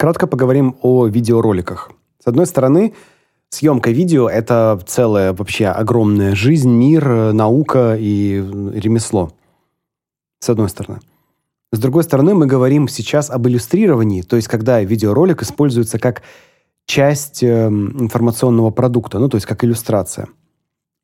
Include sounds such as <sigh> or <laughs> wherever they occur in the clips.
Кратко поговорим о видеороликах. С одной стороны, съемка видео это целая вообще огромная жизнь, мир, наука и ремесло. С одной стороны. С другой стороны, мы говорим сейчас об иллюстрировании, то есть когда видеоролик используется как часть э, информационного продукта, ну то есть как иллюстрация.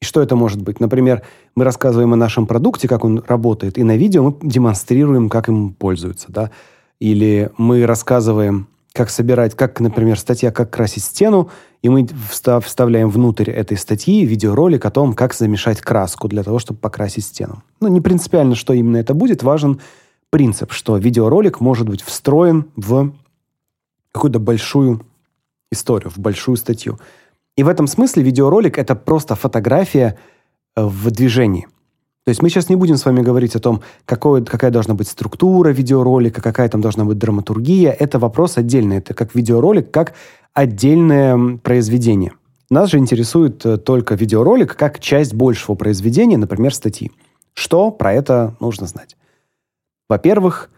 И что это может быть? Например, мы рассказываем о нашем продукте, как он работает, и на видео мы демонстрируем, как им пользуются, да? Или мы рассказываем, как собирать, как, например, статья «Как красить стену», и мы вставляем внутрь этой статьи видеоролик о том, как замешать краску для того, чтобы покрасить стену. Ну, не принципиально, что именно это будет, важен принцип, что видеоролик может быть встроен в какую-то большую историю, в большую статью. И в этом смысле видеоролик это просто фотография э, в движении. То есть мы сейчас не будем с вами говорить о том, какой, какая должна быть структура видеоролика, какая там должна быть драматургия. Это вопрос отдельный. Это как видеоролик, как отдельное произведение. Нас же интересует э, только видеоролик как часть большего произведения, например, статьи. Что про это нужно знать? Во-первых,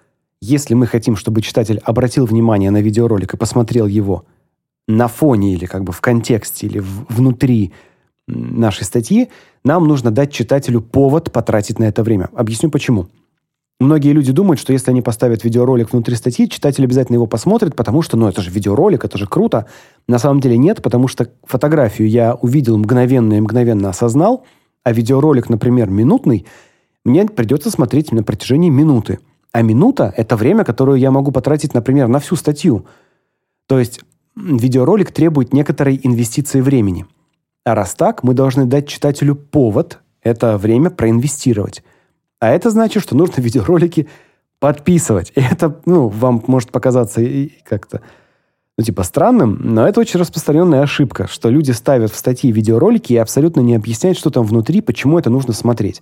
если мы хотим, чтобы читатель обратил внимание на видеоролик и посмотрел его – на фоне или как бы в контексте или в, внутри нашей статьи, нам нужно дать читателю повод потратить на это время. Объясню почему. Многие люди думают, что если они поставят видеоролик внутри статьи, читатель обязательно его посмотрит, потому что, ну, это же видеоролик, это же круто. На самом деле нет, потому что фотографию я увидел мгновенно и мгновенно осознал, а видеоролик, например, минутный, мне придется смотреть на протяжении минуты. А минута – это время, которое я могу потратить, например, на всю статью. То есть видеоролик требует некоторой инвестиции времени. А раз так, мы должны дать читателю повод это время проинвестировать. А это значит, что нужно <laughs> видеоролики подписывать. И это, ну, вам может показаться как-то ну, типа странным, но это очень распространенная ошибка, что люди ставят в статьи видеоролики и абсолютно не объясняют, что там внутри, почему это нужно смотреть.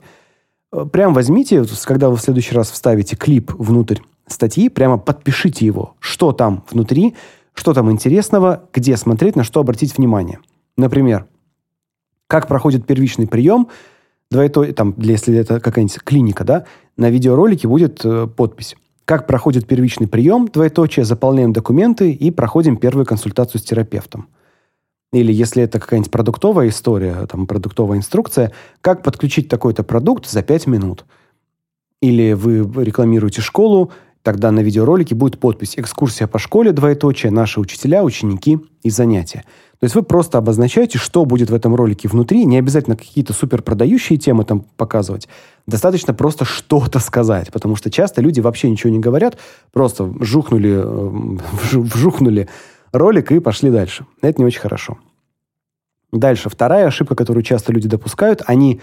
Э, прям возьмите, когда вы в следующий раз вставите клип внутрь статьи, прямо подпишите его, что там внутри, что там интересного, где смотреть, на что обратить внимание. Например, как проходит первичный прием, двоеточие, там, если это какая-нибудь клиника, да, на видеоролике будет э, подпись. Как проходит первичный прием, двоеточие, заполняем документы и проходим первую консультацию с терапевтом. Или если это какая-нибудь продуктовая история, там продуктовая инструкция, как подключить такой-то продукт за 5 минут. Или вы рекламируете школу, Тогда на видеоролике будет подпись «Экскурсия по школе, двоеточие, наши учителя, ученики и занятия». То есть вы просто обозначаете, что будет в этом ролике внутри, не обязательно какие-то супер продающие темы там показывать. Достаточно просто что-то сказать, потому что часто люди вообще ничего не говорят, просто вжухнули, э, <laughs> вжухнули ролик и пошли дальше. Это не очень хорошо. Дальше. Вторая ошибка, которую часто люди допускают, они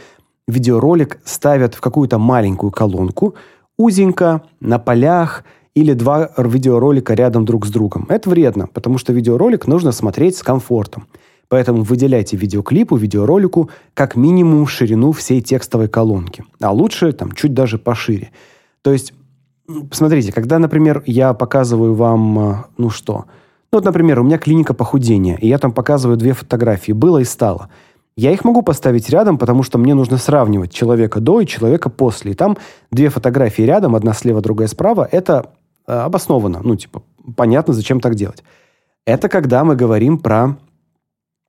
видеоролик ставят в какую-то маленькую колонку, узенько, на полях или два видеоролика рядом друг с другом. Это вредно, потому что видеоролик нужно смотреть с комфортом. Поэтому выделяйте видеоклипу, видеоролику как минимум ширину всей текстовой колонки, а лучше там чуть даже пошире. То есть, посмотрите, когда, например, я показываю вам, э, ну что, ну вот, например, у меня клиника похудения, и я там показываю две фотографии, было и стало – я их могу поставить рядом, потому что мне нужно сравнивать человека до и человека после. И там две фотографии рядом, одна слева, другая справа. Это обоснованно. Ну, типа, понятно, зачем так делать. Это когда мы говорим про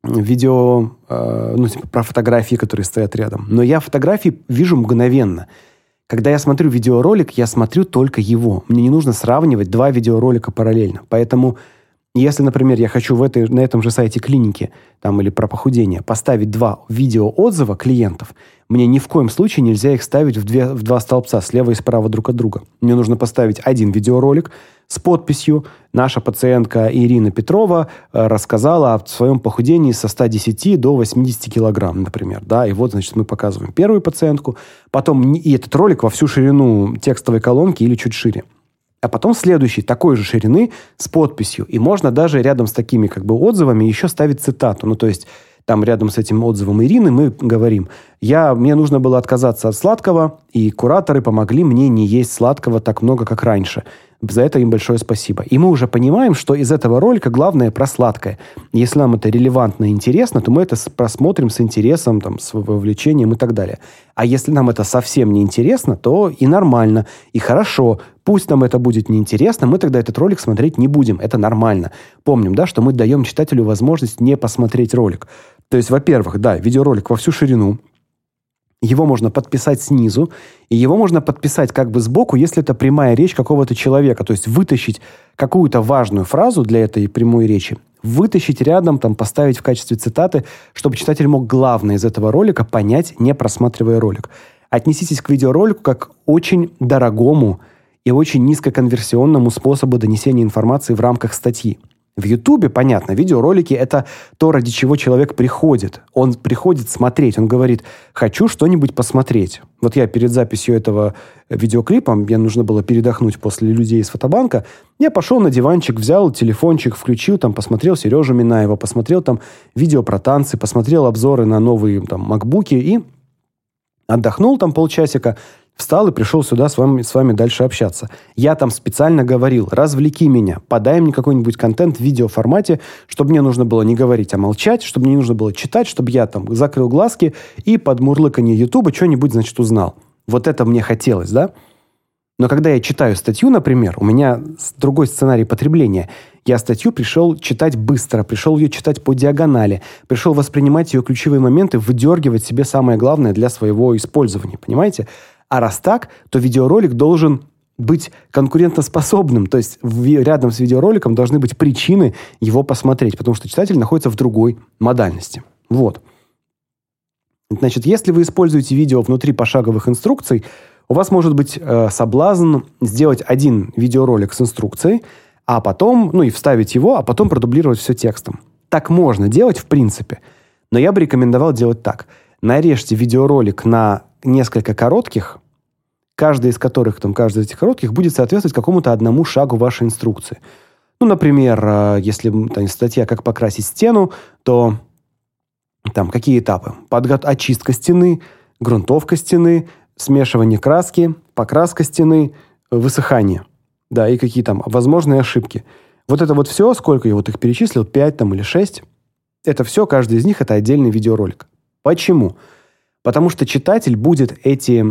видео, э, ну, типа, про фотографии, которые стоят рядом. Но я фотографии вижу мгновенно. Когда я смотрю видеоролик, я смотрю только его. Мне не нужно сравнивать два видеоролика параллельно. Поэтому если, например, я хочу в этой, на этом же сайте клиники там, или про похудение поставить два видеоотзыва клиентов, мне ни в коем случае нельзя их ставить в, две, в два столбца, слева и справа друг от друга. Мне нужно поставить один видеоролик с подписью «Наша пациентка Ирина Петрова э, рассказала о своем похудении со 110 до 80 килограмм», например. Да? И вот, значит, мы показываем первую пациентку, потом и этот ролик во всю ширину текстовой колонки или чуть шире а потом следующий такой же ширины с подписью. И можно даже рядом с такими как бы отзывами еще ставить цитату. Ну, то есть там рядом с этим отзывом Ирины мы говорим, я, мне нужно было отказаться от сладкого, и кураторы помогли мне не есть сладкого так много, как раньше. За это им большое спасибо. И мы уже понимаем, что из этого ролика главное про сладкое. Если нам это релевантно и интересно, то мы это просмотрим с интересом, там, с вовлечением и так далее. А если нам это совсем не интересно, то и нормально, и хорошо. Пусть нам это будет неинтересно, мы тогда этот ролик смотреть не будем. Это нормально. Помним, да, что мы даем читателю возможность не посмотреть ролик. То есть, во-первых, да, видеоролик во всю ширину, его можно подписать снизу, и его можно подписать как бы сбоку, если это прямая речь какого-то человека. То есть вытащить какую-то важную фразу для этой прямой речи, вытащить рядом, там, поставить в качестве цитаты, чтобы читатель мог главное из этого ролика понять, не просматривая ролик. Отнеситесь к видеоролику как очень дорогому и очень низкоконверсионному способу донесения информации в рамках статьи. В Ютубе, понятно, видеоролики – это то, ради чего человек приходит. Он приходит смотреть, он говорит, хочу что-нибудь посмотреть. Вот я перед записью этого видеоклипа, мне нужно было передохнуть после людей из фотобанка, я пошел на диванчик, взял телефончик, включил, там, посмотрел Сережу Минаева, посмотрел там видео про танцы, посмотрел обзоры на новые там макбуки и отдохнул там полчасика, Встал и пришел сюда с вами, с вами дальше общаться. Я там специально говорил, развлеки меня, подай мне какой-нибудь контент в видеоформате, чтобы мне нужно было не говорить, а молчать, чтобы мне не нужно было читать, чтобы я там закрыл глазки и под мурлыканье Ютуба что-нибудь, значит, узнал. Вот это мне хотелось, да? Но когда я читаю статью, например, у меня другой сценарий потребления. Я статью пришел читать быстро, пришел ее читать по диагонали, пришел воспринимать ее ключевые моменты, выдергивать себе самое главное для своего использования, понимаете? А раз так, то видеоролик должен быть конкурентоспособным, то есть рядом с видеороликом должны быть причины его посмотреть, потому что читатель находится в другой модальности. Вот. Значит, если вы используете видео внутри пошаговых инструкций, у вас может быть э, соблазн сделать один видеоролик с инструкцией, а потом, ну и вставить его, а потом продублировать все текстом. Так можно делать в принципе, но я бы рекомендовал делать так. Нарежьте видеоролик на несколько коротких, каждый из которых, там, каждый из этих коротких будет соответствовать какому-то одному шагу вашей инструкции. Ну, например, э, если там, статья «Как покрасить стену», то там какие этапы? Подго... Очистка стены, грунтовка стены, смешивание краски, покраска стены, высыхание. Да, и какие там возможные ошибки. Вот это вот все, сколько я вот их перечислил, 5 там или 6, это все, каждый из них это отдельный видеоролик. Почему? Почему? Потому что читатель будет эти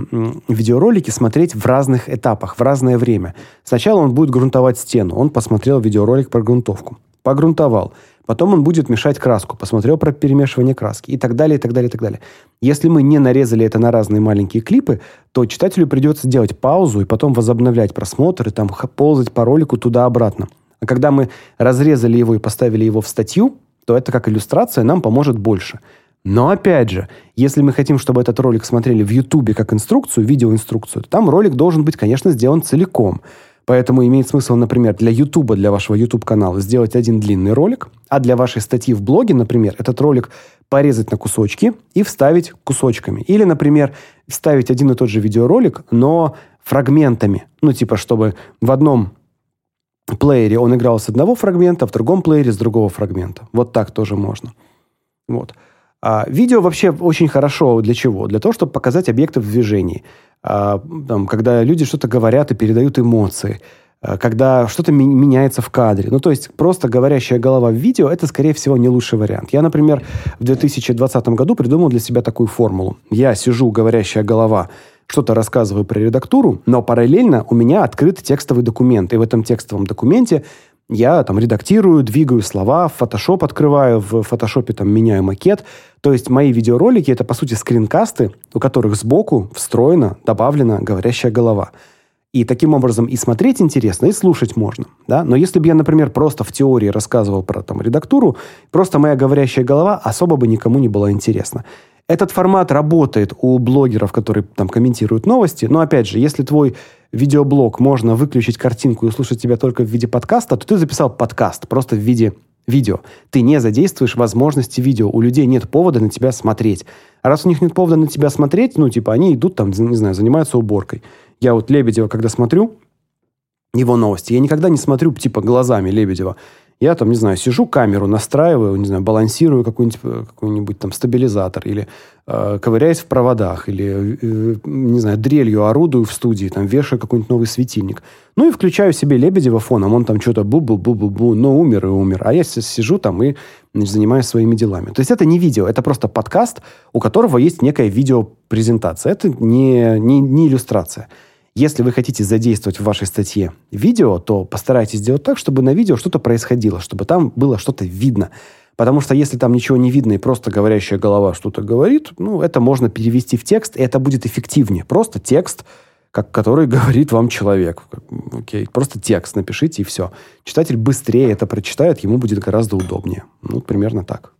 видеоролики смотреть в разных этапах, в разное время. Сначала он будет грунтовать стену. Он посмотрел видеоролик про грунтовку. Погрунтовал. Потом он будет мешать краску, посмотрел про перемешивание краски и так далее, и так далее, и так далее. Если мы не нарезали это на разные маленькие клипы, то читателю придется делать паузу и потом возобновлять просмотр и там ползать по ролику туда-обратно. А когда мы разрезали его и поставили его в статью, то это как иллюстрация нам поможет больше – но опять же, если мы хотим, чтобы этот ролик смотрели в Ютубе как инструкцию, видеоинструкцию, то там ролик должен быть, конечно, сделан целиком. Поэтому имеет смысл, например, для Ютуба, для вашего YouTube-канала сделать один длинный ролик, а для вашей статьи в блоге, например, этот ролик порезать на кусочки и вставить кусочками. Или, например, вставить один и тот же видеоролик, но фрагментами. Ну, типа, чтобы в одном плеере он играл с одного фрагмента, в другом плеере с другого фрагмента. Вот так тоже можно. Вот. А, видео вообще очень хорошо для чего? Для того, чтобы показать объекты в движении. А, там, когда люди что-то говорят и передают эмоции. А, когда что-то меняется в кадре. Ну, то есть, просто говорящая голова в видео – это, скорее всего, не лучший вариант. Я, например, в 2020 году придумал для себя такую формулу. Я сижу, говорящая голова, что-то рассказываю про редактуру, но параллельно у меня открыт текстовый документ. И в этом текстовом документе я там редактирую, двигаю слова, Photoshop открываю, в Photoshop там меняю макет. То есть мои видеоролики это по сути скринкасты, у которых сбоку встроена, добавлена говорящая голова. И таким образом и смотреть интересно, и слушать можно, да? Но если бы я, например, просто в теории рассказывал про там редактуру, просто моя говорящая голова особо бы никому не была интересна. Этот формат работает у блогеров, которые там комментируют новости, но опять же, если твой видеоблог можно выключить картинку и услышать тебя только в виде подкаста, то ты записал подкаст просто в виде видео. Ты не задействуешь возможности видео. У людей нет повода на тебя смотреть. А раз у них нет повода на тебя смотреть, ну, типа, они идут там, не знаю, занимаются уборкой. Я вот Лебедева, когда смотрю его новости, я никогда не смотрю, типа, глазами Лебедева. Я там, не знаю, сижу, камеру настраиваю, не знаю, балансирую какой-нибудь, э, какой-нибудь там стабилизатор или э, ковыряюсь в проводах или, э, не знаю, дрелью орудую в студии, там вешаю какой-нибудь новый светильник. Ну и включаю себе Лебедева фоном, он там что-то бу-бу-бу-бу-бу, но умер и умер. А я сижу там и значит, занимаюсь своими делами. То есть это не видео, это просто подкаст, у которого есть некая видеопрезентация. Это не, не, не иллюстрация. Если вы хотите задействовать в вашей статье видео, то постарайтесь сделать так, чтобы на видео что-то происходило, чтобы там было что-то видно. Потому что если там ничего не видно и просто говорящая голова что-то говорит, ну, это можно перевести в текст, и это будет эффективнее. Просто текст, как, который <laughs> говорит вам человек. Окей, просто текст напишите, и все. Читатель быстрее это прочитает, ему будет гораздо удобнее. Ну, примерно так.